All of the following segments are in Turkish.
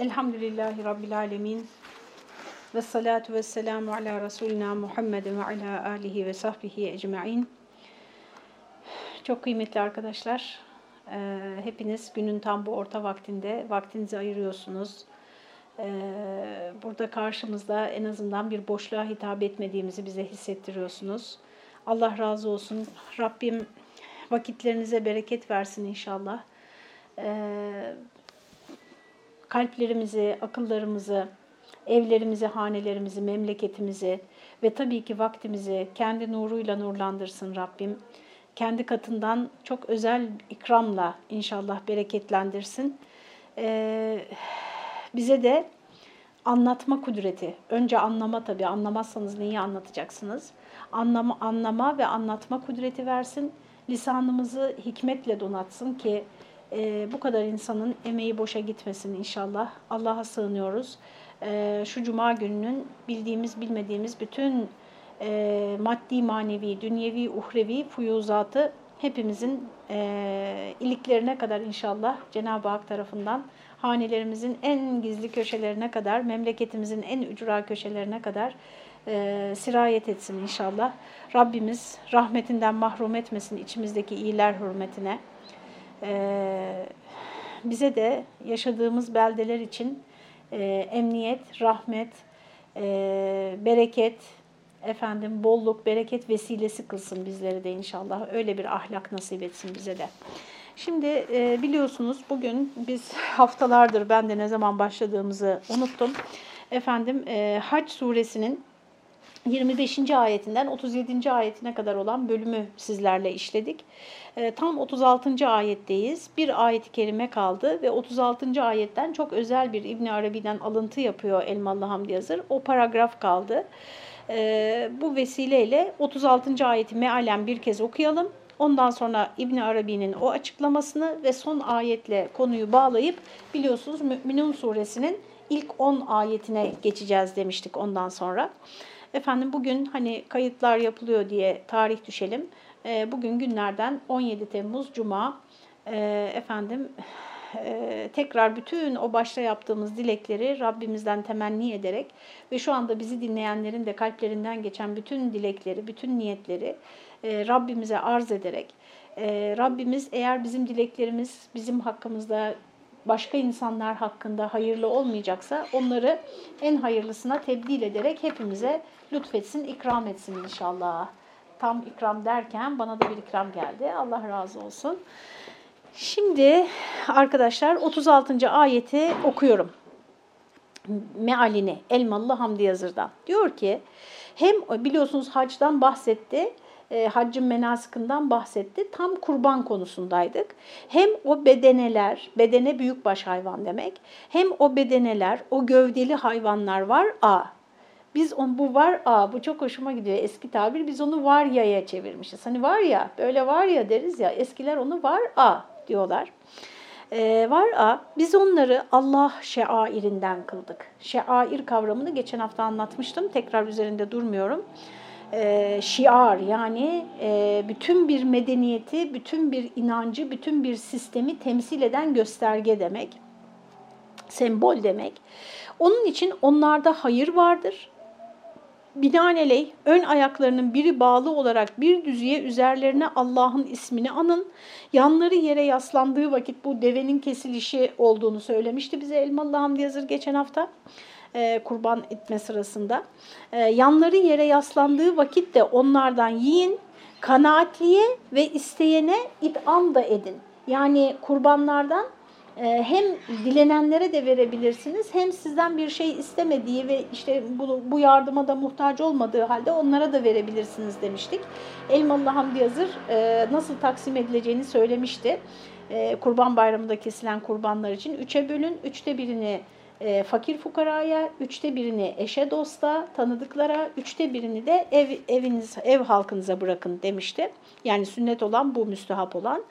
Elhamdülillahi Rabbil Alemin. Ve salatu ve selamu ala Resulina Muhammedin ve ala alihi ve sahbihi ecma'in. Çok kıymetli arkadaşlar, e, hepiniz günün tam bu orta vaktinde vaktinizi ayırıyorsunuz. E, burada karşımızda en azından bir boşluğa hitap etmediğimizi bize hissettiriyorsunuz. Allah razı olsun. Rabbim vakitlerinize bereket versin inşallah. E, kalplerimizi, akıllarımızı, evlerimizi, hanelerimizi, memleketimizi ve tabii ki vaktimizi kendi nuruyla nurlandırsın Rabbim. Kendi katından çok özel ikramla inşallah bereketlendirsin. Ee, bize de anlatma kudreti, önce anlama tabii anlamazsanız neyi anlatacaksınız? Anlama, anlama ve anlatma kudreti versin. Lisanımızı hikmetle donatsın ki e, bu kadar insanın emeği boşa gitmesin inşallah. Allah'a sığınıyoruz. E, şu cuma gününün bildiğimiz bilmediğimiz bütün e, maddi manevi, dünyevi, uhrevi fuyuzatı hepimizin e, iliklerine kadar inşallah Cenab-ı Hak tarafından hanelerimizin en gizli köşelerine kadar, memleketimizin en ücra köşelerine kadar e, sirayet etsin inşallah. Rabbimiz rahmetinden mahrum etmesin içimizdeki iyiler hürmetine. E, bize de yaşadığımız beldeler için e, emniyet, rahmet, e, bereket, efendim bolluk, bereket vesilesi kılsın bizleri de inşallah. Öyle bir ahlak nasip etsin bize de. Şimdi e, biliyorsunuz bugün biz haftalardır ben de ne zaman başladığımızı unuttum. Efendim e, Hac suresinin 25. ayetinden 37. ayetine kadar olan bölümü sizlerle işledik. E, tam 36. ayetteyiz. Bir ayet-i kerime kaldı ve 36. ayetten çok özel bir İbn Arabi'den alıntı yapıyor Elmalı Hamdi Yazır. O paragraf kaldı. E, bu vesileyle 36. ayeti mealen bir kez okuyalım. Ondan sonra İbn Arabi'nin o açıklamasını ve son ayetle konuyu bağlayıp biliyorsunuz Mü'minun suresinin ilk 10 ayetine geçeceğiz demiştik ondan sonra. Efendim bugün hani kayıtlar yapılıyor diye tarih düşelim. E, bugün günlerden 17 Temmuz Cuma. E, efendim e, tekrar bütün o başta yaptığımız dilekleri Rabbimizden temenni ederek ve şu anda bizi dinleyenlerin de kalplerinden geçen bütün dilekleri, bütün niyetleri e, Rabbimize arz ederek e, Rabbimiz eğer bizim dileklerimiz bizim hakkımızda başka insanlar hakkında hayırlı olmayacaksa onları en hayırlısına tebdil ederek hepimize lütfetsin, ikram etsin inşallah. Tam ikram derken bana da bir ikram geldi. Allah razı olsun. Şimdi arkadaşlar 36. ayeti okuyorum. Mealini Elmalı Hamdi Yazır'dan. Diyor ki hem biliyorsunuz hacdan bahsetti e, haccın menasikından bahsetti. Tam kurban konusundaydık. Hem o bedeneler, bedene büyükbaş hayvan demek, hem o bedeneler, o gövdeli hayvanlar var a. Biz on bu var a, bu çok hoşuma gidiyor eski tabir. Biz onu var ya'ya çevirmişiz. Hani var ya, böyle var ya deriz ya. Eskiler onu var a diyorlar. Ee, var a, biz onları Allah şeairinden kıldık. Şeair kavramını geçen hafta anlatmıştım. Tekrar üzerinde durmuyorum e, şiar yani e, bütün bir medeniyeti, bütün bir inancı, bütün bir sistemi temsil eden gösterge demek, sembol demek. Onun için onlarda hayır vardır. Binaenaleyh ön ayaklarının biri bağlı olarak bir düzüye üzerlerine Allah'ın ismini anın. Yanları yere yaslandığı vakit bu devenin kesilişi olduğunu söylemişti bize Elmalı Hamdi Yazır geçen hafta e, kurban etme sırasında. E, yanları yere yaslandığı vakit de onlardan yiyin, kanaatliye ve isteyene itam da edin. Yani kurbanlardan e, hem dilenenlere de verebilirsiniz hem sizden bir şey istemediği ve işte bu, bu yardıma da muhtaç olmadığı halde onlara da verebilirsiniz demiştik. Elmalı Hamdi Yazır e, nasıl taksim edileceğini söylemişti. E, kurban bayramında kesilen kurbanlar için üçe bölün, üçte birini e, fakir fukaraya, üçte birini eşe dosta, tanıdıklara, üçte birini de ev eviniz ev halkınıza bırakın demişti. Yani sünnet olan bu müstehap olan.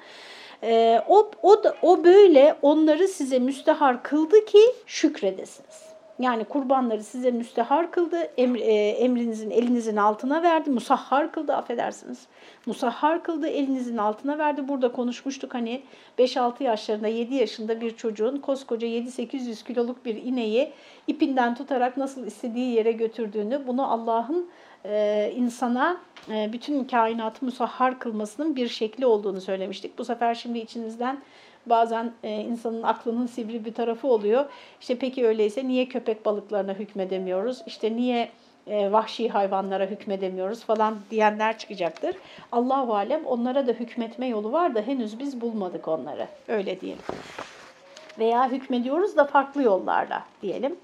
E, o, o, o böyle onları size müstehar kıldı ki şükredesiniz. Yani kurbanları size müstehar kıldı, emr, e, emrinizin elinizin altına verdi, musahhar kıldı affedersiniz. Musahhar kıldı, elinizin altına verdi. Burada konuşmuştuk hani 5-6 yaşlarında, 7 yaşında bir çocuğun koskoca 7-800 kiloluk bir ineği ipinden tutarak nasıl istediği yere götürdüğünü, bunu Allah'ın e, insana e, bütün kainatı musahhar kılmasının bir şekli olduğunu söylemiştik. Bu sefer şimdi içinizden bazen e, insanın aklının sivri bir tarafı oluyor. İşte peki öyleyse niye köpek balıklarına hükmedemiyoruz? İşte niye e, vahşi hayvanlara hükmedemiyoruz falan diyenler çıkacaktır. Allahu alem onlara da hükmetme yolu var da henüz biz bulmadık onları. Öyle diyelim. Veya hükmediyoruz da farklı yollarla diyelim.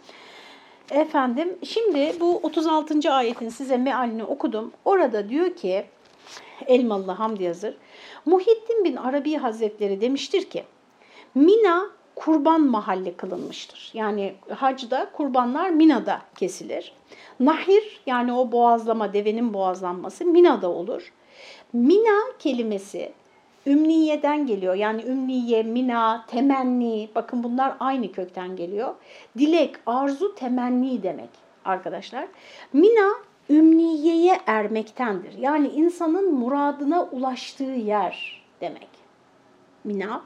Efendim şimdi bu 36. ayetin size mealini okudum. Orada diyor ki Elmalı Hamdi yazır. Muhittin bin Arabi Hazretleri demiştir ki Mina kurban mahalli kılınmıştır. Yani hacda kurbanlar Mina'da kesilir. Nahir yani o boğazlama, devenin boğazlanması Mina'da olur. Mina kelimesi ümniyeden geliyor. Yani ümniye, mina, temenni, bakın bunlar aynı kökten geliyor. Dilek, arzu, temenni demek arkadaşlar. Mina ümniyeye ermektendir. Yani insanın muradına ulaştığı yer demek. Mina.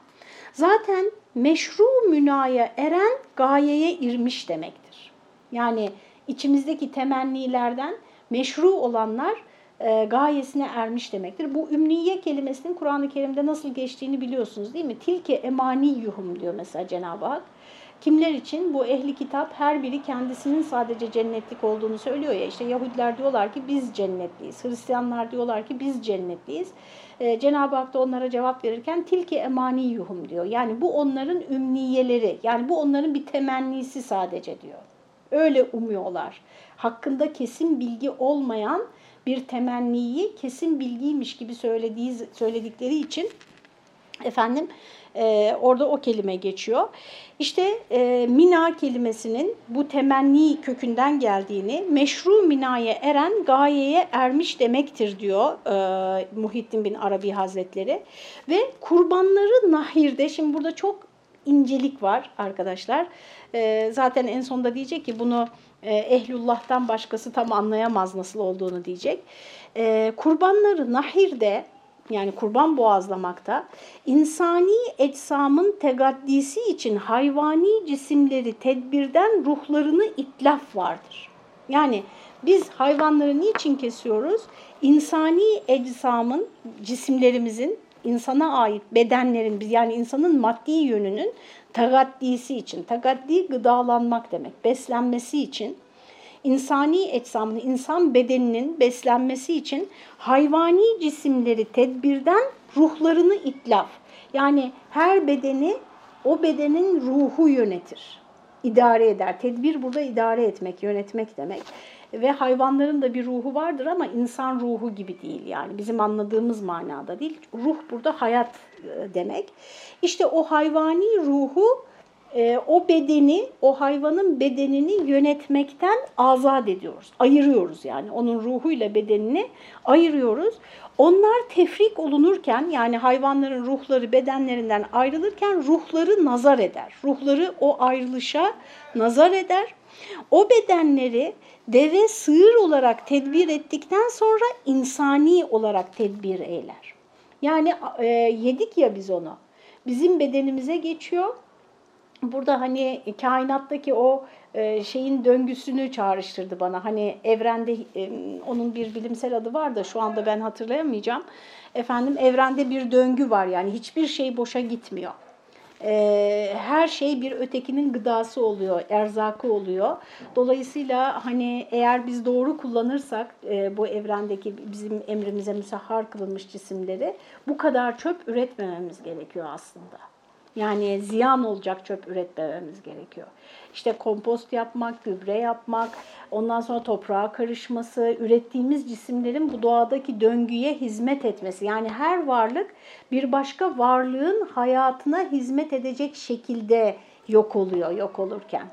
Zaten meşru münaya eren gayeye irmiş demektir. Yani içimizdeki temennilerden meşru olanlar e, gayesine ermiş demektir. Bu ümniye kelimesinin Kur'an-ı Kerim'de nasıl geçtiğini biliyorsunuz değil mi? Tilke emani yuhum diyor mesela Cenab-ı Hak. Kimler için? Bu ehli kitap her biri kendisinin sadece cennetlik olduğunu söylüyor ya. İşte Yahudiler diyorlar ki biz cennetliyiz. Hristiyanlar diyorlar ki biz cennetliyiz. Ee, Cenab-ı Hak da onlara cevap verirken tilki emani yuhum diyor. Yani bu onların ümniyeleri. Yani bu onların bir temennisi sadece diyor. Öyle umuyorlar. Hakkında kesin bilgi olmayan bir temenniyi kesin bilgiymiş gibi söylediği, söyledikleri için efendim e, orada o kelime geçiyor. İşte e, mina kelimesinin bu temenni kökünden geldiğini, meşru minaya eren gayeye ermiş demektir diyor e, Muhittin bin Arabi Hazretleri. Ve kurbanları nahirde, şimdi burada çok incelik var arkadaşlar. E, zaten en sonunda diyecek ki bunu e, ehlullah'tan başkası tam anlayamaz nasıl olduğunu diyecek. E, kurbanları nahirde yani kurban boğazlamakta insani ecsamın tegaddisi için hayvani cisimleri tedbirden ruhlarını itlaf vardır. Yani biz hayvanları niçin kesiyoruz? İnsani ecsamın, cisimlerimizin, insana ait bedenlerin, yani insanın maddi yönünün tagaddisi için, tagaddi gıdalanmak demek, beslenmesi için insani ecsamını, insan bedeninin beslenmesi için hayvani cisimleri tedbirden ruhlarını itlaf. Yani her bedeni o bedenin ruhu yönetir, idare eder. Tedbir burada idare etmek, yönetmek demek. Ve hayvanların da bir ruhu vardır ama insan ruhu gibi değil yani bizim anladığımız manada değil. Ruh burada hayat e, demek. İşte o hayvani ruhu e, o bedeni, o hayvanın bedenini yönetmekten azat ediyoruz. Ayırıyoruz yani onun ruhuyla bedenini ayırıyoruz. Onlar tefrik olunurken yani hayvanların ruhları bedenlerinden ayrılırken ruhları nazar eder. Ruhları o ayrılışa nazar eder. O bedenleri deve sığır olarak tedbir ettikten sonra insani olarak tedbir eyler. Yani e, yedik ya biz onu. Bizim bedenimize geçiyor burada hani kainattaki o e, şeyin döngüsünü çağrıştırdı bana. Hani evrende e, onun bir bilimsel adı var da şu anda ben hatırlayamayacağım. Efendim evrende bir döngü var yani hiçbir şey boşa gitmiyor. E, her şey bir ötekinin gıdası oluyor, erzakı oluyor. Dolayısıyla hani eğer biz doğru kullanırsak bu evrendeki bizim emrimize müsahhar kılınmış cisimleri bu kadar çöp üretmememiz gerekiyor aslında. Yani ziyan olacak çöp üretmememiz gerekiyor. İşte kompost yapmak, gübre yapmak, ondan sonra toprağa karışması, ürettiğimiz cisimlerin bu doğadaki döngüye hizmet etmesi. Yani her varlık bir başka varlığın hayatına hizmet edecek şekilde yok oluyor, yok olurken.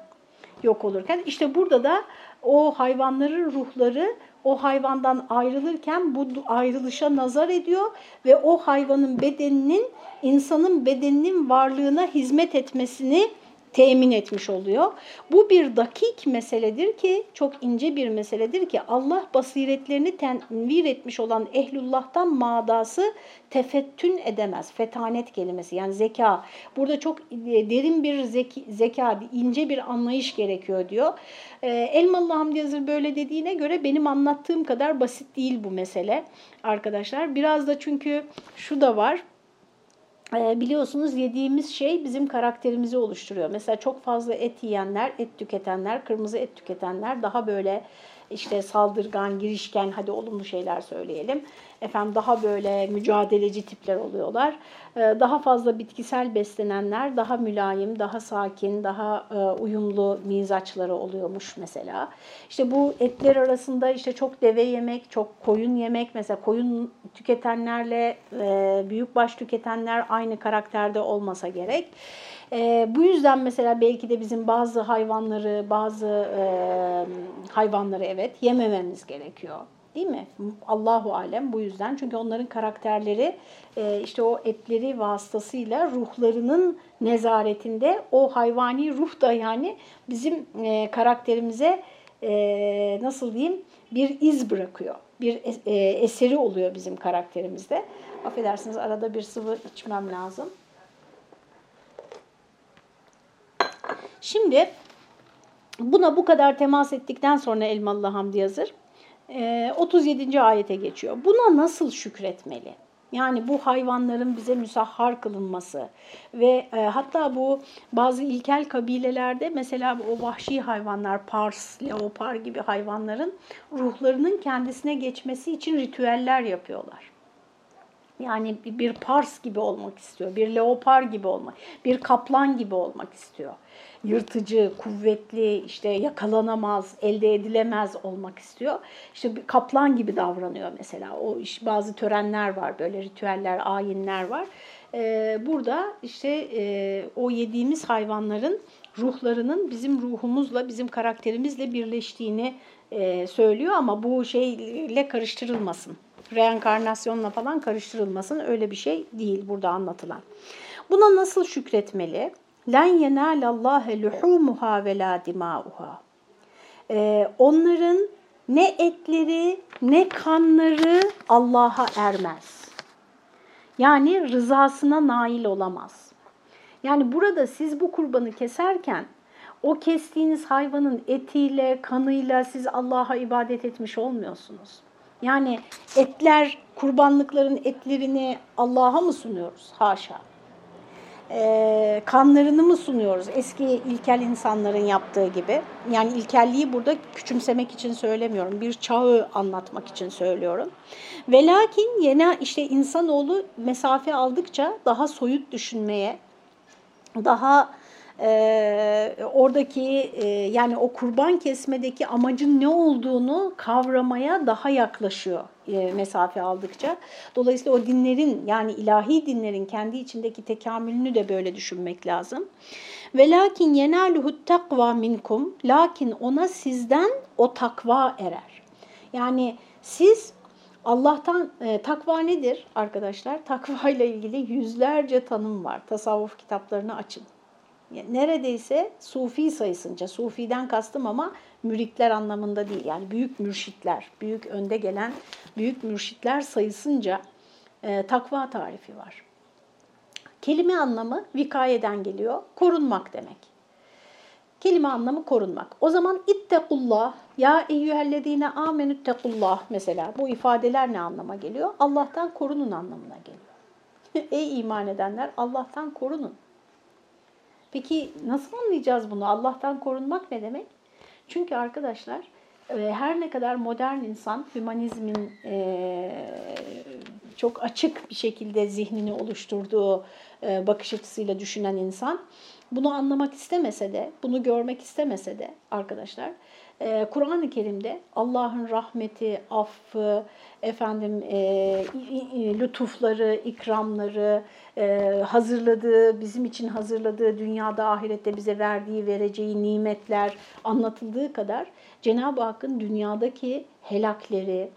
Yok olurken işte burada da o hayvanların ruhları o hayvandan ayrılırken bu ayrılışa nazar ediyor ve o hayvanın bedeninin insanın bedeninin varlığına hizmet etmesini temin etmiş oluyor. Bu bir dakik meseledir ki, çok ince bir meseledir ki Allah basiretlerini tenvir etmiş olan ehlullah'tan madası tefettün edemez. Fetanet kelimesi yani zeka. Burada çok e, derin bir zeki, zeka, ince bir anlayış gerekiyor diyor. Ee, Elmalı Hamdi Yazır böyle dediğine göre benim anlattığım kadar basit değil bu mesele arkadaşlar. Biraz da çünkü şu da var biliyorsunuz yediğimiz şey bizim karakterimizi oluşturuyor. Mesela çok fazla et yiyenler, et tüketenler, kırmızı et tüketenler daha böyle işte saldırgan, girişken, hadi olumlu şeyler söyleyelim. Efendim daha böyle mücadeleci tipler oluyorlar. Ee, daha fazla bitkisel beslenenler daha mülayim, daha sakin, daha e, uyumlu mizaçları oluyormuş mesela. İşte bu etler arasında işte çok deve yemek, çok koyun yemek, mesela koyun tüketenlerle e, büyükbaş tüketenler aynı karakterde olmasa gerek. E, bu yüzden mesela belki de bizim bazı hayvanları, bazı e, hayvanları evet yemememiz gerekiyor. Değil mi? Allahu alem bu yüzden. Çünkü onların karakterleri e, işte o etleri vasıtasıyla ruhlarının nezaretinde o hayvani ruh da yani bizim e, karakterimize e, nasıl diyeyim bir iz bırakıyor. Bir eseri oluyor bizim karakterimizde. Affedersiniz arada bir sıvı içmem lazım. Şimdi buna bu kadar temas ettikten sonra Elmalı Hamdi yazır. 37. ayete geçiyor. Buna nasıl şükretmeli? Yani bu hayvanların bize müsahhar kılınması ve e, hatta bu bazı ilkel kabilelerde mesela o vahşi hayvanlar, pars, leopar gibi hayvanların ruhlarının kendisine geçmesi için ritüeller yapıyorlar. Yani bir pars gibi olmak istiyor, bir leopar gibi olmak, bir kaplan gibi olmak istiyor yırtıcı, kuvvetli, işte yakalanamaz, elde edilemez olmak istiyor. İşte bir kaplan gibi davranıyor mesela. O iş, bazı törenler var, böyle ritüeller, ayinler var. Ee, burada işte e, o yediğimiz hayvanların ruhlarının bizim ruhumuzla, bizim karakterimizle birleştiğini e, söylüyor ama bu şeyle karıştırılmasın. Reenkarnasyonla falan karıştırılmasın. Öyle bir şey değil burada anlatılan. Buna nasıl şükretmeli? yenâlallâhe luhûmuhâ ve lâ dimâuhâ. Ee, onların ne etleri ne kanları Allah'a ermez. Yani rızasına nail olamaz. Yani burada siz bu kurbanı keserken o kestiğiniz hayvanın etiyle, kanıyla siz Allah'a ibadet etmiş olmuyorsunuz. Yani etler, kurbanlıkların etlerini Allah'a mı sunuyoruz? Haşa e, kanlarını mı sunuyoruz? Eski ilkel insanların yaptığı gibi. Yani ilkelliği burada küçümsemek için söylemiyorum. Bir çağı anlatmak için söylüyorum. Ve lakin yine işte insanoğlu mesafe aldıkça daha soyut düşünmeye, daha e, oradaki e, yani o kurban kesmedeki amacın ne olduğunu kavramaya daha yaklaşıyor e, mesafe aldıkça. Dolayısıyla o dinlerin yani ilahi dinlerin kendi içindeki tekamülünü de böyle düşünmek lazım. Ve lakin yenaluhu takva minkum lakin ona sizden o takva erer. Yani siz Allah'tan e, takva nedir arkadaşlar? Takva ile ilgili yüzlerce tanım var. Tasavvuf kitaplarını açın neredeyse sufi sayısınca, sufiden kastım ama müritler anlamında değil. Yani büyük mürşitler, büyük önde gelen büyük mürşitler sayısınca e, takva tarifi var. Kelime anlamı vikayeden geliyor, korunmak demek. Kelime anlamı korunmak. O zaman ittekullah, ya eyyühellezine amenüttekullah mesela bu ifadeler ne anlama geliyor? Allah'tan korunun anlamına geliyor. Ey iman edenler Allah'tan korunun. Peki nasıl anlayacağız bunu? Allah'tan korunmak ne demek? Çünkü arkadaşlar e, her ne kadar modern insan hümanizmin e, çok açık bir şekilde zihnini oluşturduğu e, bakış açısıyla düşünen insan bunu anlamak istemese de, bunu görmek istemese de arkadaşlar Kur'an-ı Kerim'de Allah'ın rahmeti, affı, efendim e, lütufları, ikramları, e, hazırladığı, bizim için hazırladığı dünyada ahirette bize verdiği, vereceği nimetler anlatıldığı kadar Cenab-ı Hakk'ın dünyadaki helakleri,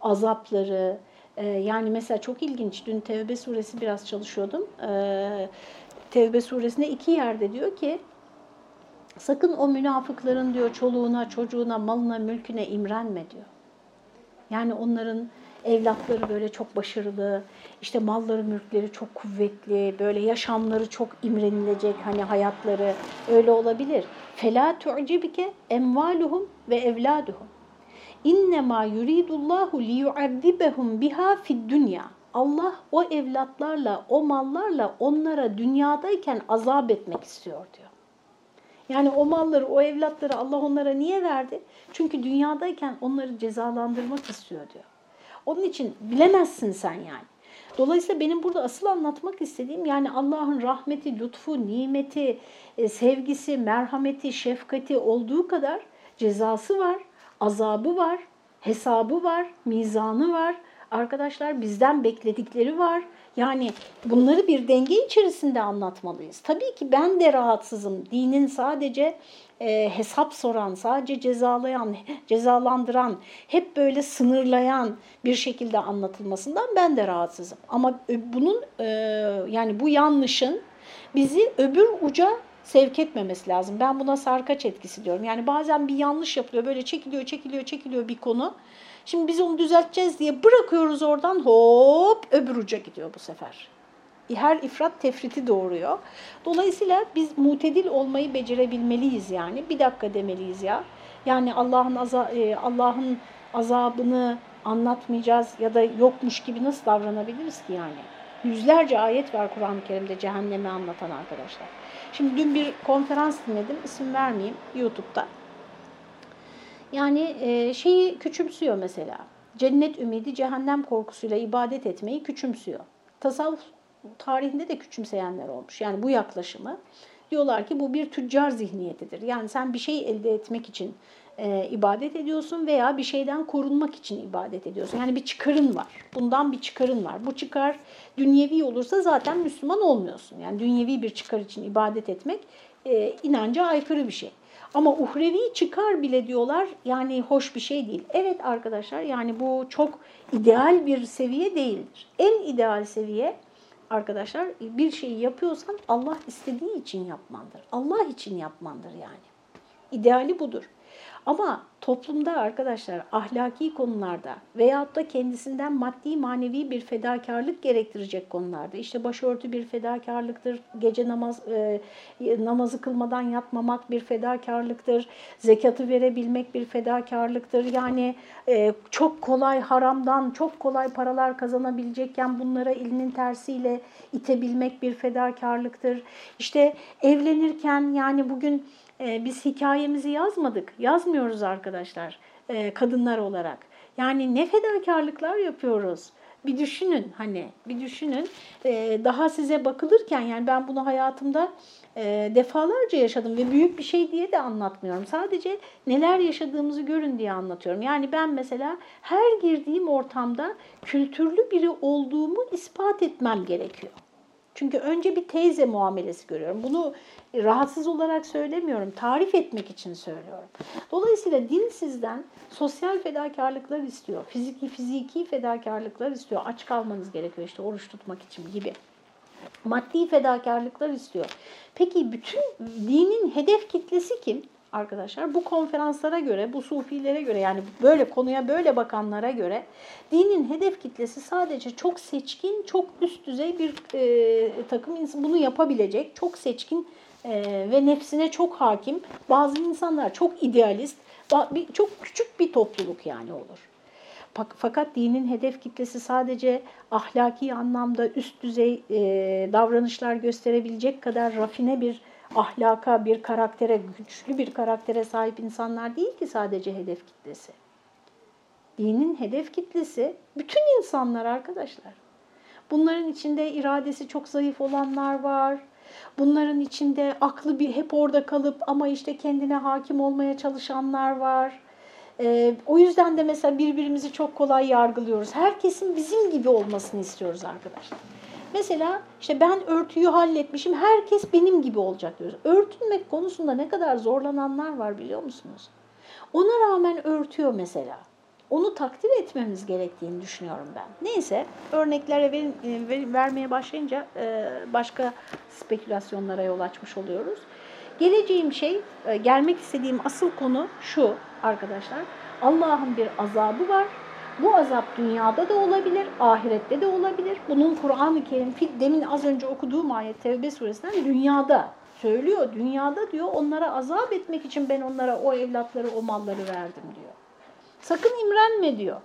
azapları, e, yani mesela çok ilginç, dün Tevbe suresi biraz çalışıyordum. E, Tevbe suresinde iki yerde diyor ki, Sakın o münafıkların diyor çoluğuna, çocuğuna, malına, mülküne imrenme diyor. Yani onların evlatları böyle çok başarılı, işte malları, mülkleri çok kuvvetli, böyle yaşamları çok imrenilecek hani hayatları öyle olabilir. Fela tu'cibike emvaluhum ve evladuhum. İnnemâ yuridullahu liyu'azzibehum biha fid dünya. Allah o evlatlarla, o mallarla onlara dünyadayken azap etmek istiyor diyor. Yani o malları, o evlatları Allah onlara niye verdi? Çünkü dünyadayken onları cezalandırmak istiyor diyor. Onun için bilemezsin sen yani. Dolayısıyla benim burada asıl anlatmak istediğim yani Allah'ın rahmeti, lütfu, nimeti, e, sevgisi, merhameti, şefkati olduğu kadar cezası var, azabı var, hesabı var, mizanı var. Arkadaşlar bizden bekledikleri var. Yani bunları bir denge içerisinde anlatmalıyız. Tabii ki ben de rahatsızım. Dinin sadece e, hesap soran, sadece cezalayan, cezalandıran, hep böyle sınırlayan bir şekilde anlatılmasından ben de rahatsızım. Ama bunun e, yani bu yanlışın bizi öbür uca sevk etmemesi lazım. Ben buna sarkaç etkisi diyorum. Yani bazen bir yanlış yapılıyor, böyle çekiliyor, çekiliyor, çekiliyor bir konu. Şimdi biz onu düzelteceğiz diye bırakıyoruz oradan hop öbür uca gidiyor bu sefer. Her ifrat tefriti doğuruyor. Dolayısıyla biz mutedil olmayı becerebilmeliyiz yani. Bir dakika demeliyiz ya. Yani Allah'ın aza e, Allah'ın azabını anlatmayacağız ya da yokmuş gibi nasıl davranabiliriz ki yani? Yüzlerce ayet var Kur'an-ı Kerim'de cehennemi anlatan arkadaşlar. Şimdi dün bir konferans dinledim, isim vermeyeyim YouTube'da. Yani e, şeyi küçümsüyor mesela. Cennet ümidi cehennem korkusuyla ibadet etmeyi küçümsüyor. Tasavvuf tarihinde de küçümseyenler olmuş. Yani bu yaklaşımı diyorlar ki bu bir tüccar zihniyetidir. Yani sen bir şey elde etmek için e, ibadet ediyorsun veya bir şeyden korunmak için ibadet ediyorsun. Yani bir çıkarın var. Bundan bir çıkarın var. Bu çıkar dünyevi olursa zaten Müslüman olmuyorsun. Yani dünyevi bir çıkar için ibadet etmek e, inanca aykırı bir şey. Ama uhrevi çıkar bile diyorlar yani hoş bir şey değil. Evet arkadaşlar yani bu çok ideal bir seviye değildir. En ideal seviye arkadaşlar bir şeyi yapıyorsan Allah istediği için yapmandır. Allah için yapmandır yani. İdeali budur. Ama toplumda arkadaşlar ahlaki konularda veyahut da kendisinden maddi manevi bir fedakarlık gerektirecek konularda işte başörtü bir fedakarlıktır, gece namaz e, namazı kılmadan yatmamak bir fedakarlıktır, zekatı verebilmek bir fedakarlıktır. Yani e, çok kolay haramdan çok kolay paralar kazanabilecekken bunlara elinin tersiyle itebilmek bir fedakarlıktır. İşte evlenirken yani bugün e, biz hikayemizi yazmadık, yazmıyoruz arkadaşlar e, kadınlar olarak. Yani ne fedakarlıklar yapıyoruz. Bir düşünün hani bir düşünün e, daha size bakılırken yani ben bunu hayatımda e, defalarca yaşadım ve büyük bir şey diye de anlatmıyorum. Sadece neler yaşadığımızı görün diye anlatıyorum. Yani ben mesela her girdiğim ortamda kültürlü biri olduğumu ispat etmem gerekiyor. Çünkü önce bir teyze muamelesi görüyorum. Bunu rahatsız olarak söylemiyorum, tarif etmek için söylüyorum. Dolayısıyla din sizden sosyal fedakarlıklar istiyor, fiziki fiziki fedakarlıklar istiyor. Aç kalmanız gerekiyor işte oruç tutmak için gibi. Maddi fedakarlıklar istiyor. Peki bütün dinin hedef kitlesi kim? Arkadaşlar bu konferanslara göre, bu sufilere göre yani böyle konuya böyle bakanlara göre dinin hedef kitlesi sadece çok seçkin, çok üst düzey bir e, takım insan bunu yapabilecek, çok seçkin e, ve nefsine çok hakim. Bazı insanlar çok idealist, çok küçük bir topluluk yani olur. Fakat dinin hedef kitlesi sadece ahlaki anlamda üst düzey e, davranışlar gösterebilecek kadar rafine bir ahlaka, bir karaktere, güçlü bir karaktere sahip insanlar değil ki sadece hedef kitlesi. Dinin hedef kitlesi bütün insanlar arkadaşlar. Bunların içinde iradesi çok zayıf olanlar var. Bunların içinde aklı bir hep orada kalıp ama işte kendine hakim olmaya çalışanlar var. Ee, o yüzden de mesela birbirimizi çok kolay yargılıyoruz. Herkesin bizim gibi olmasını istiyoruz arkadaşlar. Mesela işte ben örtüyü halletmişim, herkes benim gibi olacak diyoruz. Örtünmek konusunda ne kadar zorlananlar var biliyor musunuz? Ona rağmen örtüyor mesela. Onu takdir etmemiz gerektiğini düşünüyorum ben. Neyse örneklere ver, ver, vermeye başlayınca e, başka spekülasyonlara yol açmış oluyoruz. Geleceğim şey, e, gelmek istediğim asıl konu şu arkadaşlar. Allah'ın bir azabı var. Bu azap dünyada da olabilir, ahirette de olabilir. Bunun Kur'an-ı Kerim, demin az önce okuduğum ayet Tevbe suresinden dünyada söylüyor. Dünyada diyor onlara azap etmek için ben onlara o evlatları, o malları verdim diyor. Sakın imrenme diyor.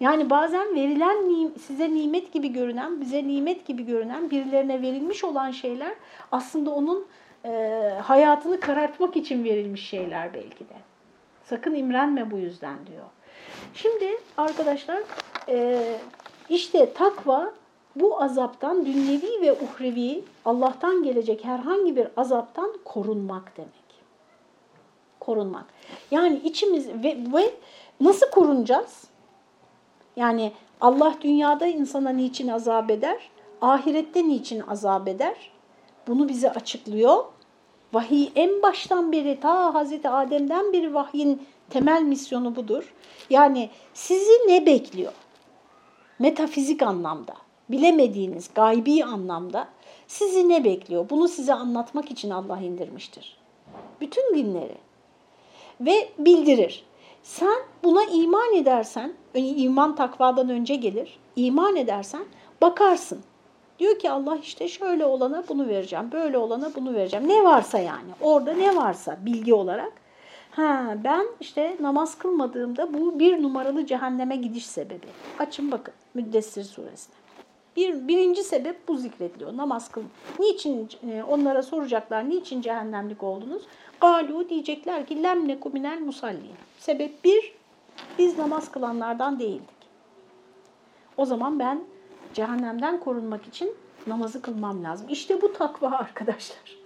Yani bazen verilen size nimet gibi görünen, bize nimet gibi görünen, birilerine verilmiş olan şeyler aslında onun e, hayatını karartmak için verilmiş şeyler belki de. Sakın imrenme bu yüzden diyor. Şimdi arkadaşlar e, işte takva bu azaptan dünyevi ve uhrevi Allah'tan gelecek herhangi bir azaptan korunmak demek. Korunmak. Yani içimiz ve, ve nasıl korunacağız? Yani Allah dünyada insana niçin azap eder? Ahirette niçin azap eder? Bunu bize açıklıyor. Vahiy en baştan beri ta Hazreti Adem'den beri vahyin temel misyonu budur. Yani sizi ne bekliyor? Metafizik anlamda, bilemediğiniz gaybi anlamda sizi ne bekliyor? Bunu size anlatmak için Allah indirmiştir. Bütün dinleri. Ve bildirir. Sen buna iman edersen, iman takvadan önce gelir, iman edersen bakarsın. Diyor ki Allah işte şöyle olana bunu vereceğim, böyle olana bunu vereceğim. Ne varsa yani, orada ne varsa bilgi olarak. Ha, ben işte namaz kılmadığımda bu bir numaralı cehenneme gidiş sebebi. Açın bakın Müddessir suresine. Bir, birinci sebep bu zikrediliyor. Namaz kıl. Niçin e, onlara soracaklar niçin cehennemlik oldunuz? Galu diyecekler ki lem neku minel. Sebep bir, biz namaz kılanlardan değildik. O zaman ben cehennemden korunmak için namazı kılmam lazım. İşte bu takva arkadaşlar.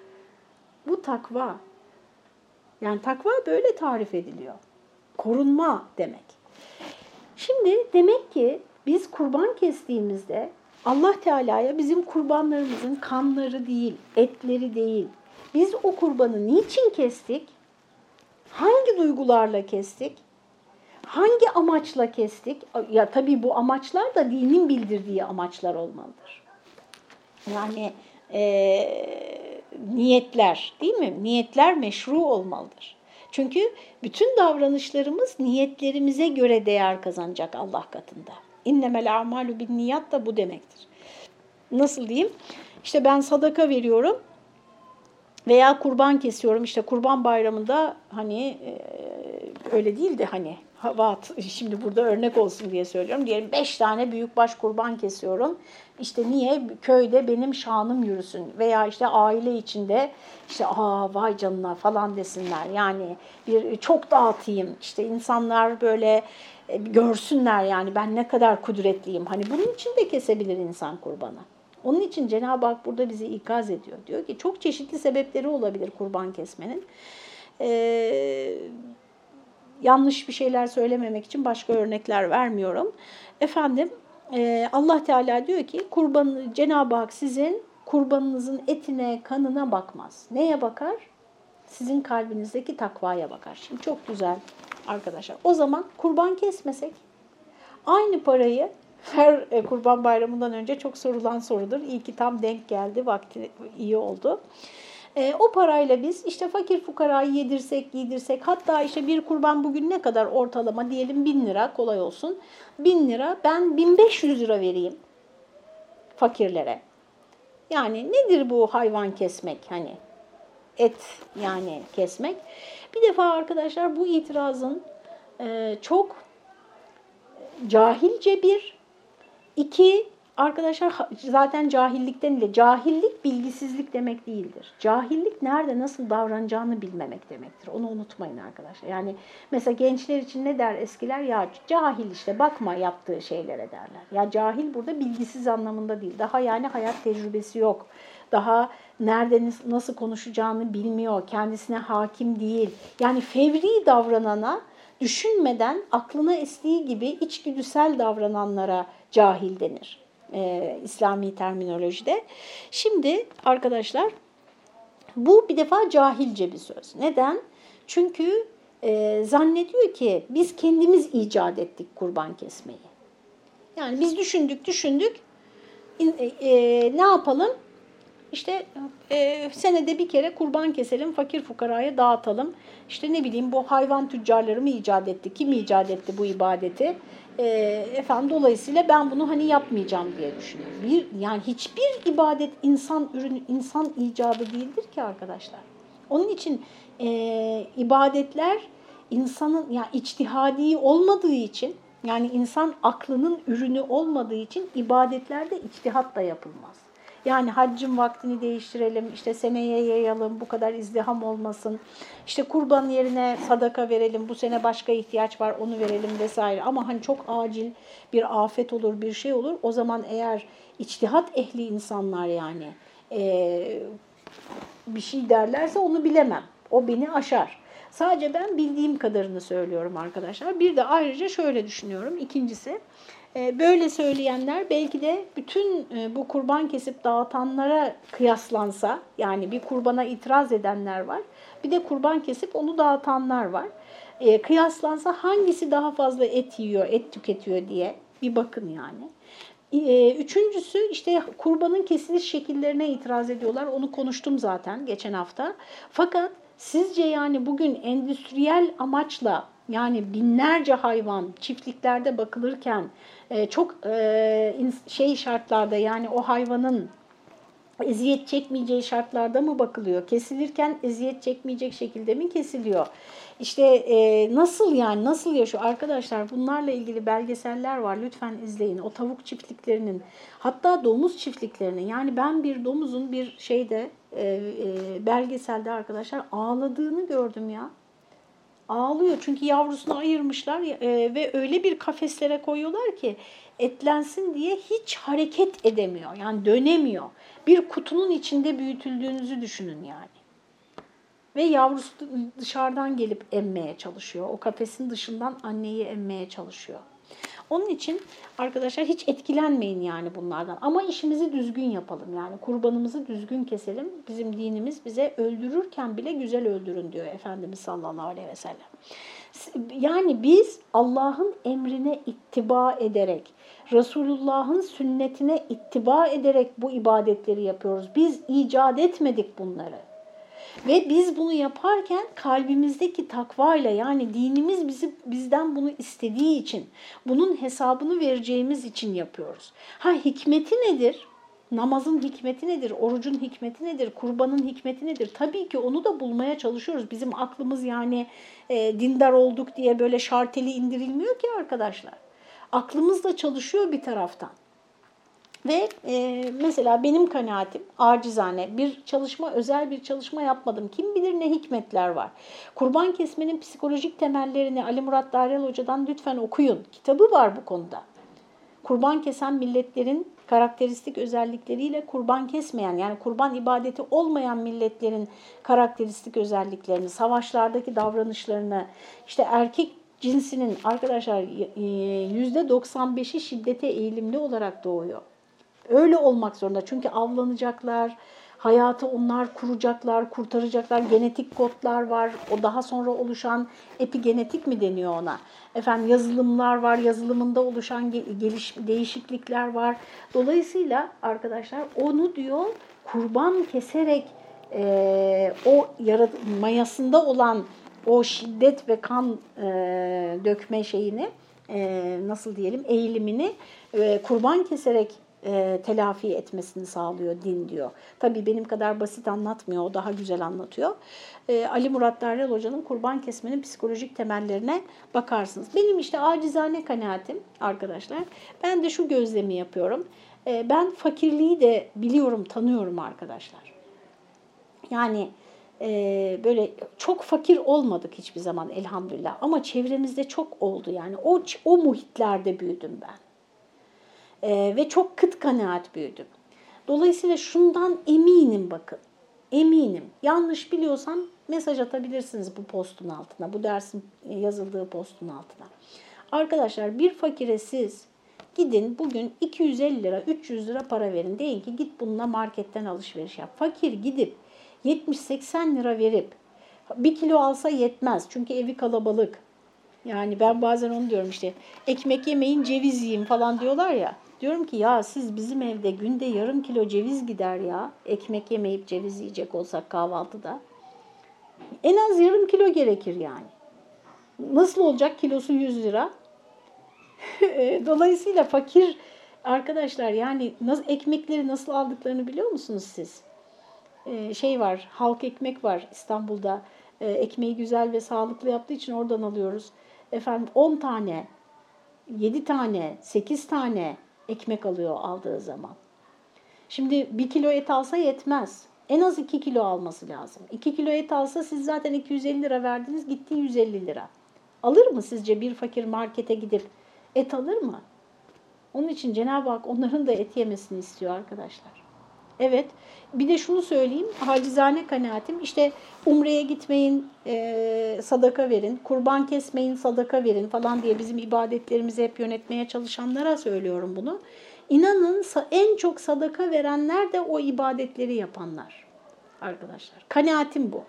Bu takva. Yani takva böyle tarif ediliyor. Korunma demek. Şimdi demek ki biz kurban kestiğimizde Allah Teala'ya bizim kurbanlarımızın kanları değil, etleri değil. Biz o kurbanı niçin kestik? Hangi duygularla kestik? Hangi amaçla kestik? Ya tabii bu amaçlar da dinin bildirdiği amaçlar olmalıdır. Yani e, niyetler değil mi? Niyetler meşru olmalıdır. Çünkü bütün davranışlarımız niyetlerimize göre değer kazanacak Allah katında. İnnemel amalu bin niyat da bu demektir. Nasıl diyeyim? İşte ben sadaka veriyorum veya kurban kesiyorum. İşte kurban bayramında hani e, öyle değil de hani hava şimdi burada örnek olsun diye söylüyorum. Diyelim beş tane büyük baş kurban kesiyorum. İşte niye köyde benim şanım yürüsün veya işte aile içinde işte aa vay canına falan desinler. Yani bir çok dağıtayım. İşte insanlar böyle e, görsünler yani ben ne kadar kudretliyim. Hani bunun için de kesebilir insan kurbanı. Onun için Cenab-ı Hak burada bizi ikaz ediyor. Diyor ki çok çeşitli sebepleri olabilir kurban kesmenin. Ee, yanlış bir şeyler söylememek için başka örnekler vermiyorum. Efendim e, Allah Teala diyor ki kurban Cenab-ı Hak sizin kurbanınızın etine, kanına bakmaz. Neye bakar? Sizin kalbinizdeki takvaya bakar. Şimdi çok güzel arkadaşlar. O zaman kurban kesmesek aynı parayı her e, kurban bayramından önce çok sorulan sorudur. İyi ki tam denk geldi, vakti iyi oldu. E, o parayla biz işte fakir fukarayı yedirsek, giydirsek hatta işte bir kurban bugün ne kadar ortalama diyelim bin lira kolay olsun. Bin lira ben 1500 lira vereyim fakirlere. Yani nedir bu hayvan kesmek hani et yani kesmek. Bir defa arkadaşlar bu itirazın e, çok cahilce bir, iki arkadaşlar zaten cahillikten ile cahillik bilgisizlik demek değildir. Cahillik nerede nasıl davranacağını bilmemek demektir. Onu unutmayın arkadaşlar. Yani mesela gençler için ne der eskiler? Ya cahil işte bakma yaptığı şeylere derler. Ya cahil burada bilgisiz anlamında değil. Daha yani hayat tecrübesi yok. Daha nerede nasıl konuşacağını bilmiyor. Kendisine hakim değil. Yani fevri davranana düşünmeden aklına estiği gibi içgüdüsel davrananlara cahil denir e, İslami terminolojide. Şimdi arkadaşlar bu bir defa cahilce bir söz. Neden? Çünkü e, zannediyor ki biz kendimiz icat ettik kurban kesmeyi. Yani biz düşündük düşündük e, e, ne yapalım? İşte e, senede bir kere kurban keselim, fakir fukaraya dağıtalım. İşte ne bileyim bu hayvan tüccarları mı icat etti, kim icat etti bu ibadeti? E, efendim dolayısıyla ben bunu hani yapmayacağım diye düşünüyorum. Bir, yani hiçbir ibadet insan ürünü, insan icadı değildir ki arkadaşlar. Onun için e, ibadetler insanın yani içtihadi olmadığı için yani insan aklının ürünü olmadığı için ibadetlerde içtihat da yapılmaz. Yani haccın vaktini değiştirelim, işte seneye yayalım, bu kadar izdiham olmasın. İşte kurban yerine sadaka verelim, bu sene başka ihtiyaç var onu verelim vesaire. Ama hani çok acil bir afet olur, bir şey olur. O zaman eğer içtihat ehli insanlar yani e, bir şey derlerse onu bilemem. O beni aşar. Sadece ben bildiğim kadarını söylüyorum arkadaşlar. Bir de ayrıca şöyle düşünüyorum. İkincisi, böyle söyleyenler belki de bütün e, bu kurban kesip dağıtanlara kıyaslansa, yani bir kurbana itiraz edenler var, bir de kurban kesip onu dağıtanlar var. E, kıyaslansa hangisi daha fazla et yiyor, et tüketiyor diye bir bakın yani. Üçüncüsü işte kurbanın kesiliş şekillerine itiraz ediyorlar. Onu konuştum zaten geçen hafta. Fakat Sizce yani bugün endüstriyel amaçla yani binlerce hayvan çiftliklerde bakılırken çok e, şey şartlarda yani o hayvanın eziyet çekmeyeceği şartlarda mı bakılıyor? Kesilirken eziyet çekmeyecek şekilde mi kesiliyor? İşte e, nasıl yani nasıl yaşıyor? Arkadaşlar bunlarla ilgili belgeseller var. Lütfen izleyin. O tavuk çiftliklerinin hatta domuz çiftliklerinin yani ben bir domuzun bir şeyde e, e, belgeselde arkadaşlar ağladığını gördüm ya. Ağlıyor çünkü yavrusunu ayırmışlar e, ve öyle bir kafeslere koyuyorlar ki etlensin diye hiç hareket edemiyor. Yani dönemiyor. Bir kutunun içinde büyütüldüğünüzü düşünün yani. Ve yavrusu dışarıdan gelip emmeye çalışıyor. O kafesin dışından anneyi emmeye çalışıyor. Onun için arkadaşlar hiç etkilenmeyin yani bunlardan. Ama işimizi düzgün yapalım. Yani kurbanımızı düzgün keselim. Bizim dinimiz bize öldürürken bile güzel öldürün diyor Efendimiz sallallahu aleyhi ve sellem. Yani biz Allah'ın emrine ittiba ederek, Resulullah'ın sünnetine ittiba ederek bu ibadetleri yapıyoruz. Biz icat etmedik bunları. Ve biz bunu yaparken kalbimizdeki takvayla yani dinimiz bizi bizden bunu istediği için, bunun hesabını vereceğimiz için yapıyoruz. Ha hikmeti nedir? Namazın hikmeti nedir? Orucun hikmeti nedir? Kurbanın hikmeti nedir? Tabii ki onu da bulmaya çalışıyoruz. Bizim aklımız yani e, dindar olduk diye böyle şarteli indirilmiyor ki arkadaşlar. Aklımız da çalışıyor bir taraftan. Ve e, mesela benim kanaatim acizane bir çalışma, özel bir çalışma yapmadım. Kim bilir ne hikmetler var. Kurban kesmenin psikolojik temellerini Ali Murat Darel Hoca'dan lütfen okuyun. Kitabı var bu konuda. Kurban kesen milletlerin karakteristik özellikleriyle kurban kesmeyen yani kurban ibadeti olmayan milletlerin karakteristik özelliklerini, savaşlardaki davranışlarını, işte erkek cinsinin arkadaşlar %95'i şiddete eğilimli olarak doğuyor. Öyle olmak zorunda. Çünkü avlanacaklar, hayatı onlar kuracaklar, kurtaracaklar. Genetik kodlar var. O daha sonra oluşan epigenetik mi deniyor ona? Efendim yazılımlar var. Yazılımında oluşan geliş, değişiklikler var. Dolayısıyla arkadaşlar onu diyor kurban keserek e, o yarat mayasında olan o şiddet ve kan e, dökme şeyini e, nasıl diyelim eğilimini e, kurban keserek e, telafi etmesini sağlıyor din diyor. Tabii benim kadar basit anlatmıyor, o daha güzel anlatıyor. E, Ali Murat Darrel Hoca'nın kurban kesmenin psikolojik temellerine bakarsınız. Benim işte acizane kanaatim arkadaşlar, ben de şu gözlemi yapıyorum. E, ben fakirliği de biliyorum, tanıyorum arkadaşlar. Yani e, böyle çok fakir olmadık hiçbir zaman elhamdülillah ama çevremizde çok oldu yani o, o muhitlerde büyüdüm ben e, ve çok kıt kanaat büyüdüm. Dolayısıyla şundan eminim bakın. Eminim. Yanlış biliyorsam mesaj atabilirsiniz bu postun altına. Bu dersin yazıldığı postun altına. Arkadaşlar bir fakire siz gidin bugün 250 lira 300 lira para verin. Deyin ki git bununla marketten alışveriş yap. Fakir gidip 70-80 lira verip bir kilo alsa yetmez. Çünkü evi kalabalık. Yani ben bazen onu diyorum işte ekmek yemeyin ceviz yiyin falan diyorlar ya. Diyorum ki ya siz bizim evde günde yarım kilo ceviz gider ya. Ekmek yemeyip ceviz yiyecek olsak kahvaltıda. En az yarım kilo gerekir yani. Nasıl olacak kilosu 100 lira? Dolayısıyla fakir arkadaşlar yani nasıl, ekmekleri nasıl aldıklarını biliyor musunuz siz? Ee, şey var, halk ekmek var İstanbul'da. Ee, ekmeği güzel ve sağlıklı yaptığı için oradan alıyoruz. Efendim 10 tane, 7 tane, 8 tane ekmek alıyor aldığı zaman. Şimdi bir kilo et alsa yetmez. En az 2 kilo alması lazım. 2 kilo et alsa siz zaten 250 lira verdiniz gitti 150 lira. Alır mı sizce bir fakir markete gidip et alır mı? Onun için Cenab-ı Hak onların da et yemesini istiyor arkadaşlar. Evet. Bir de şunu söyleyeyim. Hacizane kanaatim. İşte umreye gitmeyin, e, sadaka verin. Kurban kesmeyin, sadaka verin falan diye bizim ibadetlerimizi hep yönetmeye çalışanlara söylüyorum bunu. İnanın en çok sadaka verenler de o ibadetleri yapanlar arkadaşlar. Kanaatim bu.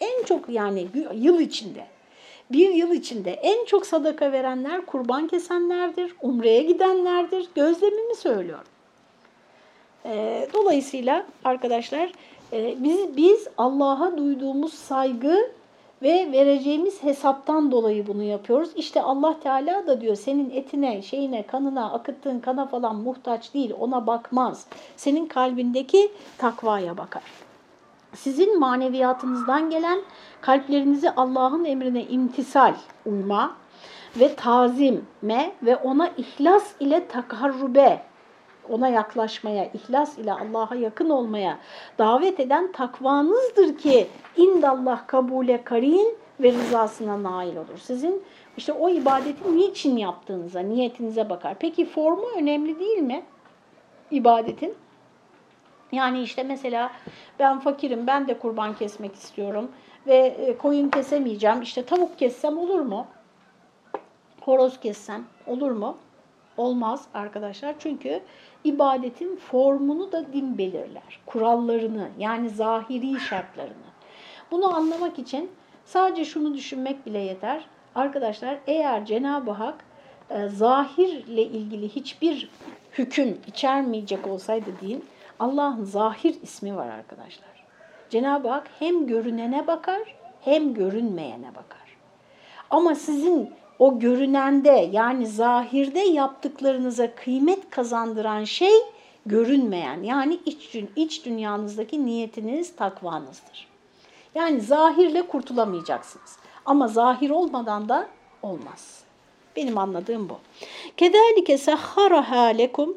En çok yani yıl içinde, bir yıl içinde en çok sadaka verenler kurban kesenlerdir, umreye gidenlerdir. Gözlemimi söylüyorum. E, dolayısıyla arkadaşlar e, biz, biz Allah'a duyduğumuz saygı ve vereceğimiz hesaptan dolayı bunu yapıyoruz. İşte Allah Teala da diyor senin etine, şeyine, kanına, akıttığın kana falan muhtaç değil, ona bakmaz. Senin kalbindeki takvaya bakar. Sizin maneviyatınızdan gelen kalplerinizi Allah'ın emrine imtisal, uyma ve tazime ve ona ihlas ile takarrube, ona yaklaşmaya, ihlas ile Allah'a yakın olmaya davet eden takvanızdır ki indallah kabule karin ve rızasına nail olur. Sizin işte o ibadeti niçin yaptığınıza, niyetinize bakar. Peki formu önemli değil mi ibadetin? Yani işte mesela ben fakirim, ben de kurban kesmek istiyorum ve e, koyun kesemeyeceğim. İşte tavuk kessem olur mu? Horoz kessem olur mu? Olmaz arkadaşlar. Çünkü ibadetin formunu da din belirler. Kurallarını yani zahiri şartlarını. Bunu anlamak için sadece şunu düşünmek bile yeter. Arkadaşlar eğer Cenab-ı Hak e, zahirle ilgili hiçbir hüküm içermeyecek olsaydı din, Allah'ın zahir ismi var arkadaşlar. Cenab-ı Hak hem görünene bakar hem görünmeyene bakar. Ama sizin o görünende yani zahirde yaptıklarınıza kıymet kazandıran şey görünmeyen yani iç, iç dünyanızdaki niyetiniz, takvanızdır. Yani zahirle kurtulamayacaksınız. Ama zahir olmadan da olmaz. Benim anladığım bu. Kederlike sehharaha lekum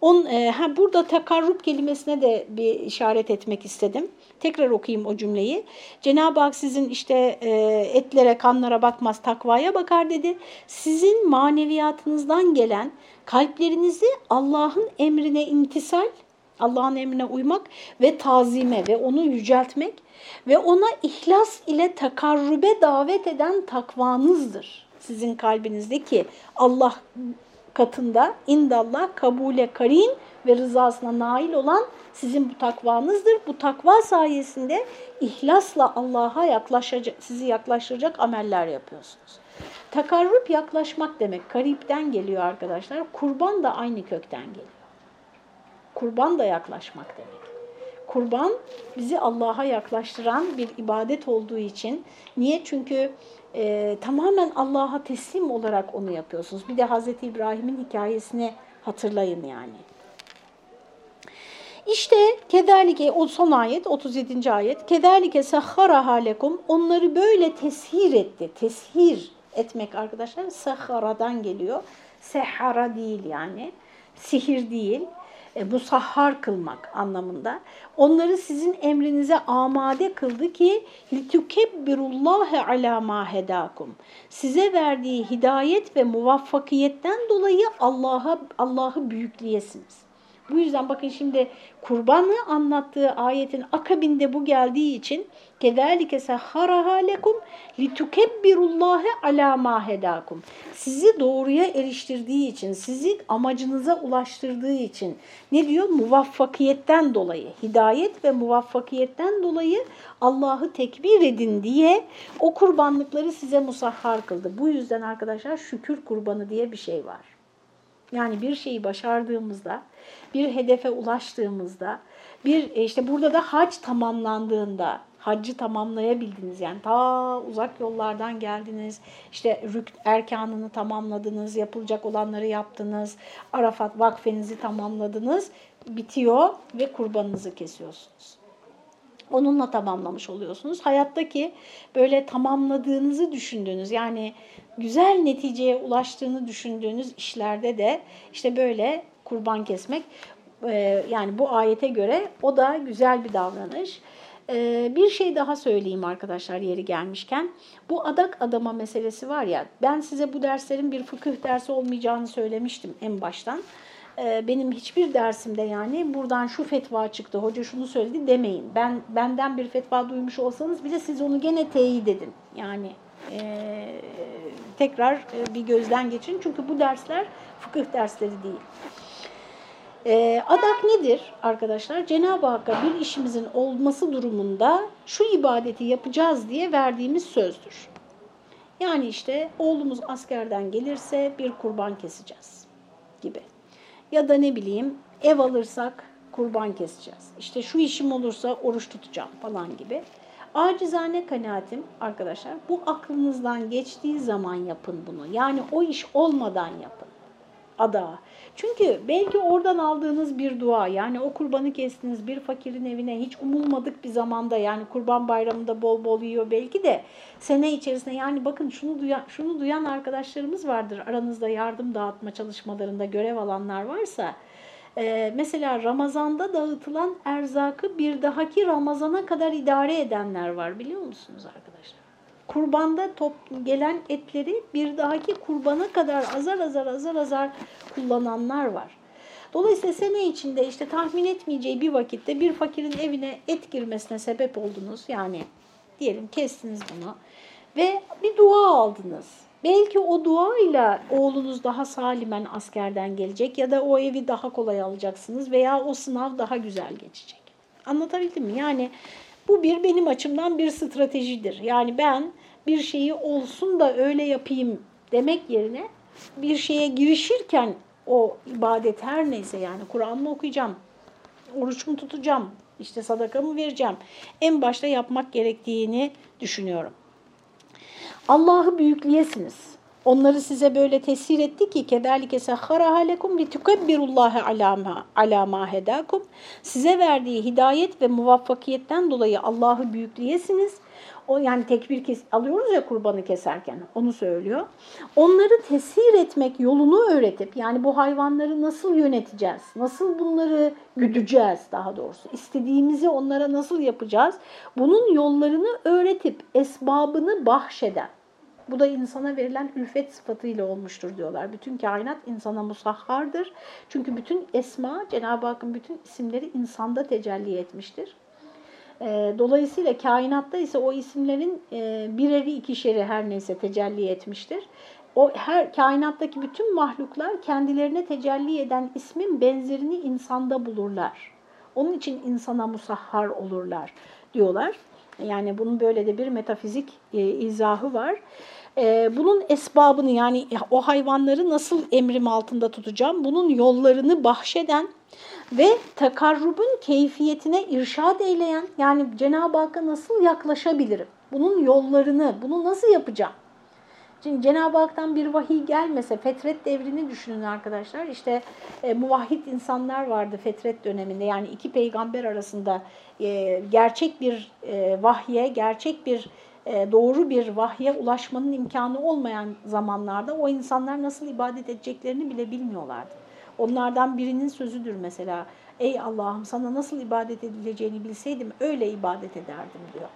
On, e, ha, burada takarrub kelimesine de bir işaret etmek istedim. Tekrar okuyayım o cümleyi. Cenab-ı Hak sizin işte e, etlere, kanlara bakmaz, takvaya bakar dedi. Sizin maneviyatınızdan gelen kalplerinizi Allah'ın emrine imtisal, Allah'ın emrine uymak ve tazime ve onu yüceltmek ve ona ihlas ile takarrube davet eden takvanızdır. Sizin kalbinizdeki Allah katında indallah kabule karin ve rızasına nail olan sizin bu takvanızdır. Bu takva sayesinde ihlasla Allah'a yaklaşacak, sizi yaklaştıracak ameller yapıyorsunuz. Takarrup yaklaşmak demek. Karipten geliyor arkadaşlar. Kurban da aynı kökten geliyor. Kurban da yaklaşmak demek. Kurban bizi Allah'a yaklaştıran bir ibadet olduğu için. Niye? Çünkü e, tamamen Allah'a teslim olarak onu yapıyorsunuz. Bir de Hazreti İbrahim'in hikayesini hatırlayın yani. İşte kederlike o son ayet 37. ayet kederlike sahhara halekum onları böyle teshir etti. Teshir etmek arkadaşlar sahharadan geliyor. Sehara değil yani. Sihir değil e, musahhar kılmak anlamında. Onları sizin emrinize amade kıldı ki litukebbirullahe ala ma hedakum. Size verdiği hidayet ve muvaffakiyetten dolayı Allah'a Allah'ı büyükleyesiniz. Bu yüzden bakın şimdi kurbanı anlattığı ayetin akabinde bu geldiği için كَذَٰلِكَ سَحَّرَهَا لَكُمْ لِتُكَبِّرُ اللّٰهَ عَلَى مَا هَدَاكُمْ Sizi doğruya eriştirdiği için, sizi amacınıza ulaştırdığı için ne diyor? Muvaffakiyetten dolayı, hidayet ve muvaffakiyetten dolayı Allah'ı tekbir edin diye o kurbanlıkları size musahhar kıldı. Bu yüzden arkadaşlar şükür kurbanı diye bir şey var. Yani bir şeyi başardığımızda, bir hedefe ulaştığımızda, bir e, işte burada da hac tamamlandığında, haccı tamamlayabildiniz. Yani ta uzak yollardan geldiniz, işte rük erkanını tamamladınız, yapılacak olanları yaptınız, Arafat vakfenizi tamamladınız, bitiyor ve kurbanınızı kesiyorsunuz. Onunla tamamlamış oluyorsunuz. Hayattaki böyle tamamladığınızı düşündüğünüz yani güzel neticeye ulaştığını düşündüğünüz işlerde de işte böyle kurban kesmek e, yani bu ayete göre o da güzel bir davranış. E, bir şey daha söyleyeyim arkadaşlar yeri gelmişken. Bu adak adama meselesi var ya ben size bu derslerin bir fıkıh dersi olmayacağını söylemiştim en baştan. E, benim hiçbir dersimde yani buradan şu fetva çıktı, hoca şunu söyledi demeyin. Ben Benden bir fetva duymuş olsanız bile siz onu gene teyit edin. Yani e, tekrar e, bir gözden geçin. Çünkü bu dersler fıkıh dersleri değil. E, adak nedir arkadaşlar? Cenab-ı Hakk'a bir işimizin olması durumunda şu ibadeti yapacağız diye verdiğimiz sözdür. Yani işte oğlumuz askerden gelirse bir kurban keseceğiz gibi. Ya da ne bileyim ev alırsak kurban keseceğiz. İşte şu işim olursa oruç tutacağım falan gibi. Acizane kanaatim arkadaşlar bu aklınızdan geçtiği zaman yapın bunu. Yani o iş olmadan yapın. Ada. Çünkü belki oradan aldığınız bir dua yani o kurbanı kestiniz bir fakirin evine hiç umulmadık bir zamanda yani kurban bayramında bol bol yiyor belki de sene içerisinde yani bakın şunu duyan, şunu duyan arkadaşlarımız vardır aranızda yardım dağıtma çalışmalarında görev alanlar varsa ee, mesela Ramazan'da dağıtılan erzakı bir dahaki Ramazan'a kadar idare edenler var biliyor musunuz arkadaşlar? Kurbanda top, gelen etleri bir dahaki kurbana kadar azar azar azar azar kullananlar var. Dolayısıyla sene içinde işte tahmin etmeyeceği bir vakitte bir fakirin evine et girmesine sebep oldunuz. Yani diyelim kestiniz bunu ve bir dua aldınız. Belki o duayla oğlunuz daha salimen askerden gelecek ya da o evi daha kolay alacaksınız veya o sınav daha güzel geçecek. Anlatabildim mi? Yani bu bir benim açımdan bir stratejidir. Yani ben bir şeyi olsun da öyle yapayım demek yerine bir şeye girişirken o ibadet her neyse yani Kur'an mı okuyacağım, oruç mu tutacağım, işte sadaka mı vereceğim en başta yapmak gerektiğini düşünüyorum. Allah'ı büyükleyesiniz. Onları size böyle tesir etti ki kederlike sehharaha lekum litukebbirullaha ala ala ma hedakum. Size verdiği hidayet ve muvaffakiyetten dolayı Allah'ı büyükleyesiniz. O yani tekbir kes, alıyoruz ya kurbanı keserken onu söylüyor. Onları tesir etmek yolunu öğretip yani bu hayvanları nasıl yöneteceğiz? Nasıl bunları güdeceğiz daha doğrusu? istediğimizi onlara nasıl yapacağız? Bunun yollarını öğretip esbabını bahşeden bu da insana verilen ülfet sıfatıyla olmuştur diyorlar. Bütün kainat insana musahhardır. Çünkü bütün esma, Cenab-ı Hakk'ın bütün isimleri insanda tecelli etmiştir. Ee, dolayısıyla kainatta ise o isimlerin e, bireri ikişeri her neyse tecelli etmiştir. O her kainattaki bütün mahluklar kendilerine tecelli eden ismin benzerini insanda bulurlar. Onun için insana musahhar olurlar diyorlar. Yani bunun böyle de bir metafizik e, izahı var. E, bunun esbabını yani o hayvanları nasıl emrim altında tutacağım, bunun yollarını bahşeden ve takarrubun keyfiyetine irşad eyleyen yani Cenab-ı Hakk'a nasıl yaklaşabilirim, bunun yollarını, bunu nasıl yapacağım? Şimdi Cenab-ı Hak'tan bir vahiy gelmese, fetret devrini düşünün arkadaşlar. İşte e, muvahhid insanlar vardı fetret döneminde. Yani iki peygamber arasında e, gerçek bir e, vahye, gerçek bir e, doğru bir vahye ulaşmanın imkanı olmayan zamanlarda o insanlar nasıl ibadet edeceklerini bile bilmiyorlardı. Onlardan birinin sözüdür mesela. Ey Allah'ım sana nasıl ibadet edileceğini bilseydim öyle ibadet ederdim diyor.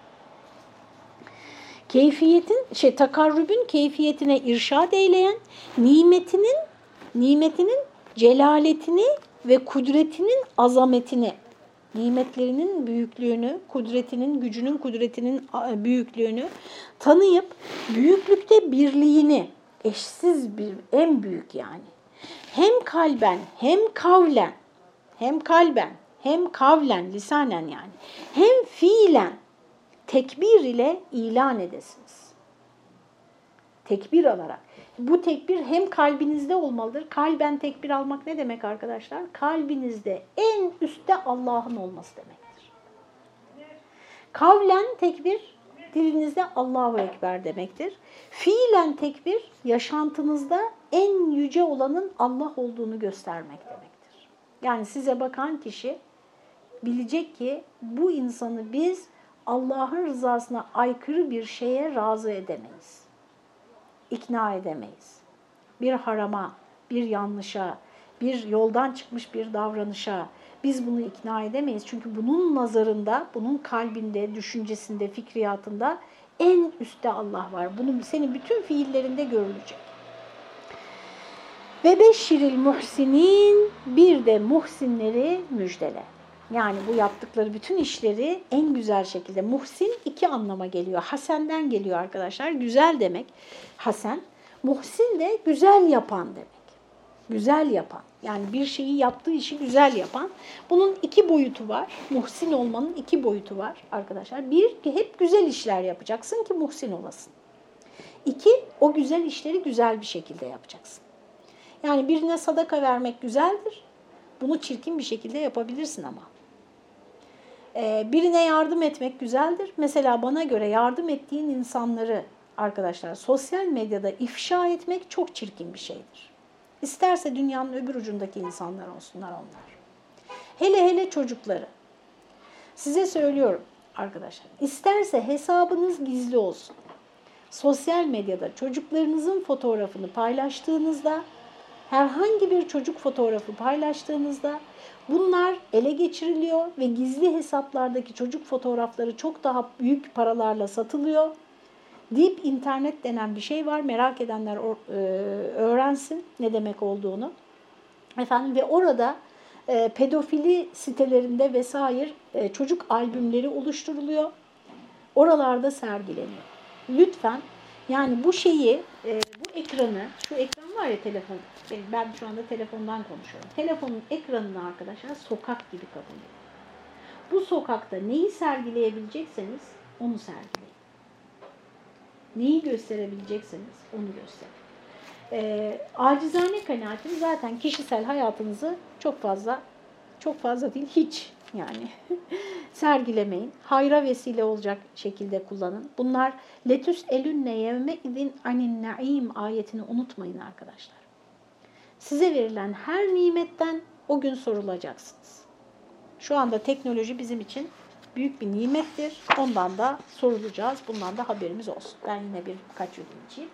Keyfiyetin, şey takarrübün keyfiyetine irşad eyleyen, nimetinin, nimetinin celaletini ve kudretinin azametini nimetlerinin büyüklüğünü, kudretinin, gücünün kudretinin büyüklüğünü tanıyıp büyüklükte birliğini, eşsiz bir, en büyük yani. Hem kalben, hem kavlen, hem kalben, hem kavlen, lisanen yani, hem fiilen tekbir ile ilan edesiniz. Tekbir alarak. Bu tekbir hem kalbinizde olmalıdır. Kalben tekbir almak ne demek arkadaşlar? Kalbinizde en üstte Allah'ın olması demektir. Kavlen tekbir dilinizde Allahu Ekber demektir. Fiilen tekbir yaşantınızda en yüce olanın Allah olduğunu göstermek demektir. Yani size bakan kişi bilecek ki bu insanı biz Allah'ın rızasına aykırı bir şeye razı edemeyiz. İkna edemeyiz. Bir harama, bir yanlışa, bir yoldan çıkmış bir davranışa biz bunu ikna edemeyiz. Çünkü bunun nazarında, bunun kalbinde, düşüncesinde, fikriyatında en üstte Allah var. Bunu senin bütün fiillerinde görülecek. Ve beşiril muhsinin bir de muhsinleri müjdele. Yani bu yaptıkları bütün işleri en güzel şekilde. Muhsin iki anlama geliyor. Hasen'den geliyor arkadaşlar. Güzel demek. Hasen. Muhsin de güzel yapan demek. Güzel yapan. Yani bir şeyi yaptığı işi güzel yapan. Bunun iki boyutu var. Muhsin olmanın iki boyutu var arkadaşlar. Bir, hep güzel işler yapacaksın ki muhsin olasın. İki, o güzel işleri güzel bir şekilde yapacaksın. Yani birine sadaka vermek güzeldir. Bunu çirkin bir şekilde yapabilirsin ama. Ee, birine yardım etmek güzeldir. Mesela bana göre yardım ettiğin insanları arkadaşlar sosyal medyada ifşa etmek çok çirkin bir şeydir. İsterse dünyanın öbür ucundaki insanlar olsunlar onlar. Hele hele çocukları. Size söylüyorum arkadaşlar. İsterse hesabınız gizli olsun. Sosyal medyada çocuklarınızın fotoğrafını paylaştığınızda herhangi bir çocuk fotoğrafı paylaştığınızda bunlar ele geçiriliyor ve gizli hesaplardaki çocuk fotoğrafları çok daha büyük paralarla satılıyor. Deep internet denen bir şey var. Merak edenler öğrensin ne demek olduğunu. Efendim ve orada e, pedofili sitelerinde vesaire e, çocuk albümleri oluşturuluyor. Oralarda sergileniyor. Lütfen yani bu şeyi, e, ekranı, şu ekran var ya telefon, ben şu anda telefondan konuşuyorum. Telefonun ekranını arkadaşlar sokak gibi kabul edin. Bu sokakta neyi sergileyebilecekseniz onu sergileyin. Neyi gösterebilecekseniz onu gösterin. E, acizane kanaatim zaten kişisel hayatınızı çok fazla, çok fazla değil hiç yani sergilemeyin. Hayra vesile olacak şekilde kullanın. Bunlar letüs elünne yevme idin anin naim ayetini unutmayın arkadaşlar. Size verilen her nimetten o gün sorulacaksınız. Şu anda teknoloji bizim için büyük bir nimettir. Ondan da sorulacağız. Bundan da haberimiz olsun. Ben yine bir birkaç yudum içeyim.